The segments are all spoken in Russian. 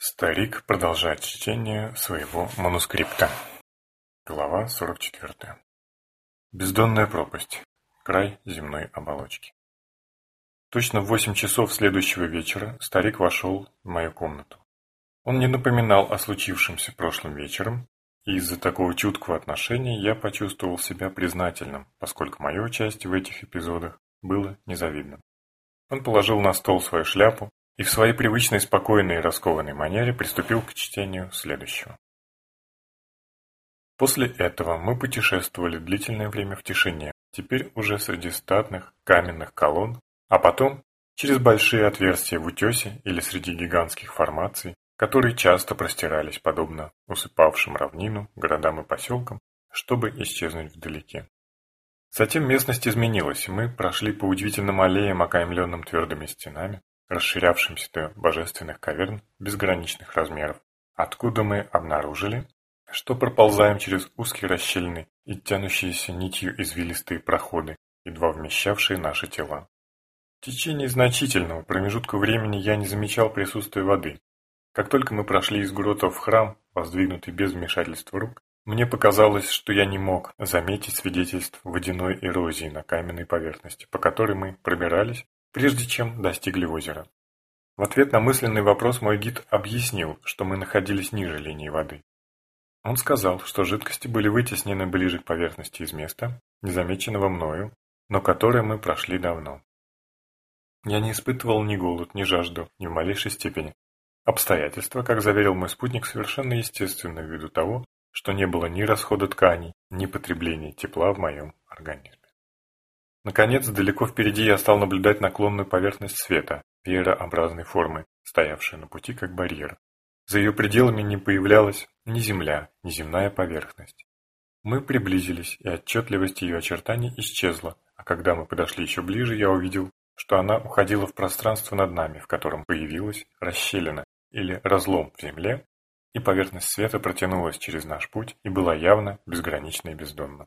Старик продолжает чтение своего манускрипта. Глава 44. Бездонная пропасть. Край земной оболочки. Точно в восемь часов следующего вечера старик вошел в мою комнату. Он не напоминал о случившемся прошлым вечером, и из-за такого чуткого отношения я почувствовал себя признательным, поскольку мое участие в этих эпизодах было незавидным. Он положил на стол свою шляпу и в своей привычной спокойной и раскованной манере приступил к чтению следующего. После этого мы путешествовали длительное время в тишине, теперь уже среди статных каменных колонн, а потом через большие отверстия в утесе или среди гигантских формаций, которые часто простирались подобно усыпавшим равнину, городам и поселкам, чтобы исчезнуть вдалеке. Затем местность изменилась, мы прошли по удивительным аллеям, окаймленным твердыми стенами, расширявшимся до божественных каверн безграничных размеров, откуда мы обнаружили, что проползаем через узкие расщелины и тянущиеся нитью извилистые проходы, едва вмещавшие наши тела. В течение значительного промежутка времени я не замечал присутствия воды. Как только мы прошли из грота в храм, воздвигнутый без вмешательства рук, мне показалось, что я не мог заметить свидетельств водяной эрозии на каменной поверхности, по которой мы пробирались, прежде чем достигли озера. В ответ на мысленный вопрос мой гид объяснил, что мы находились ниже линии воды. Он сказал, что жидкости были вытеснены ближе к поверхности из места, незамеченного мною, но которое мы прошли давно. Я не испытывал ни голод, ни жажду, ни в малейшей степени. Обстоятельства, как заверил мой спутник, совершенно естественны ввиду того, что не было ни расхода тканей, ни потребления тепла в моем организме. Наконец, далеко впереди я стал наблюдать наклонную поверхность света, веерообразной формы, стоявшую на пути как барьер. За ее пределами не появлялась ни земля, ни земная поверхность. Мы приблизились, и отчетливость ее очертаний исчезла, а когда мы подошли еще ближе, я увидел, что она уходила в пространство над нами, в котором появилась расщелина или разлом в земле, и поверхность света протянулась через наш путь и была явно безгранична и бездонна.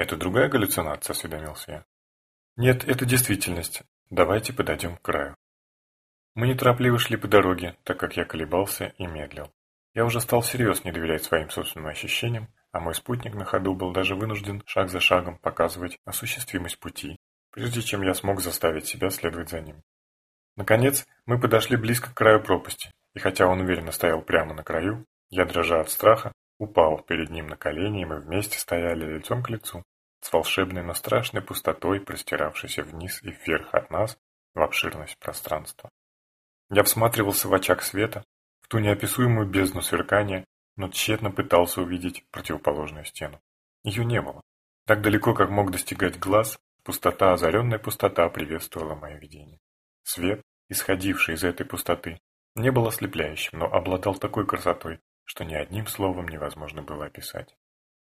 «Это другая галлюцинация?» – осведомился я. «Нет, это действительность. Давайте подойдем к краю». Мы неторопливо шли по дороге, так как я колебался и медлил. Я уже стал всерьез не доверять своим собственным ощущениям, а мой спутник на ходу был даже вынужден шаг за шагом показывать осуществимость пути, прежде чем я смог заставить себя следовать за ним. Наконец, мы подошли близко к краю пропасти, и хотя он уверенно стоял прямо на краю, я, дрожа от страха, упал перед ним на колени, и мы вместе стояли лицом к лицу, с волшебной, но страшной пустотой, простиравшейся вниз и вверх от нас в обширность пространства. Я всматривался в очаг света, в ту неописуемую бездну сверкания, но тщетно пытался увидеть противоположную стену. Ее не было. Так далеко, как мог достигать глаз, пустота, озаренная пустота приветствовала мое видение. Свет, исходивший из этой пустоты, не был ослепляющим, но обладал такой красотой, что ни одним словом невозможно было описать.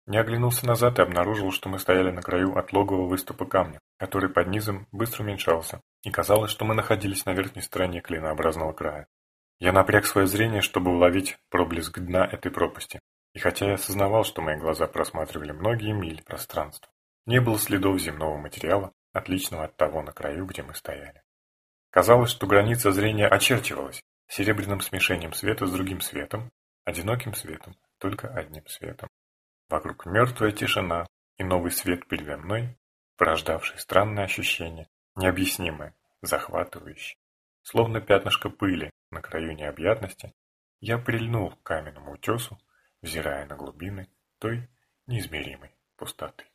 Не оглянулся назад и обнаружил, что мы стояли на краю отлогового выступа камня, который под низом быстро уменьшался, и казалось, что мы находились на верхней стороне клинообразного края. Я напряг свое зрение, чтобы уловить проблеск дна этой пропасти, и хотя я осознавал, что мои глаза просматривали многие мили пространства, не было следов земного материала, отличного от того на краю, где мы стояли. Казалось, что граница зрения очерчивалась, серебряным смешением света с другим светом, одиноким светом, только одним светом. Вокруг мертвая тишина и новый свет передо мной, порождавший странное ощущение, необъяснимое, захватывающее. Словно пятнышко пыли на краю необъятности, я прильнул к каменному утесу, взирая на глубины той неизмеримой пустоты.